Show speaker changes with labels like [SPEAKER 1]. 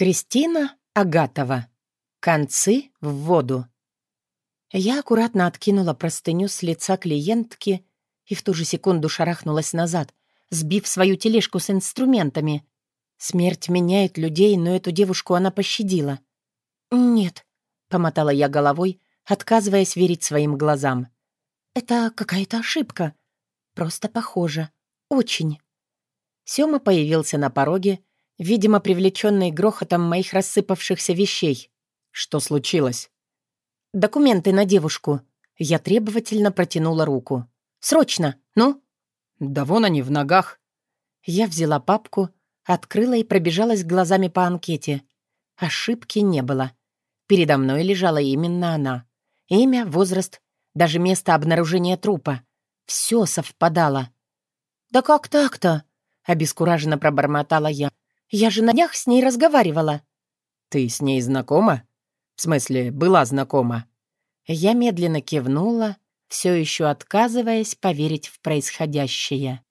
[SPEAKER 1] Кристина Агатова. Концы в воду. Я аккуратно откинула простыню с лица клиентки и в ту же секунду шарахнулась назад, сбив свою тележку с инструментами. Смерть меняет людей, но эту девушку она пощадила. «Нет», — помотала я головой, отказываясь верить своим глазам. «Это какая-то ошибка. Просто похоже. Очень». Сёма появился на пороге, видимо, привлеченный грохотом моих рассыпавшихся вещей.
[SPEAKER 2] «Что случилось?»
[SPEAKER 1] «Документы на девушку». Я требовательно протянула руку. «Срочно! Ну?»
[SPEAKER 2] «Да вон они, в ногах».
[SPEAKER 1] Я взяла папку, открыла и пробежалась глазами по анкете. Ошибки не было. Передо мной лежала именно она. Имя, возраст, даже место обнаружения трупа. Все совпадало. «Да как так-то?» — обескураженно пробормотала я. «Я же на днях с ней разговаривала».
[SPEAKER 2] «Ты с ней знакома? В смысле, была знакома?»
[SPEAKER 1] Я медленно кивнула, все еще отказываясь поверить в происходящее.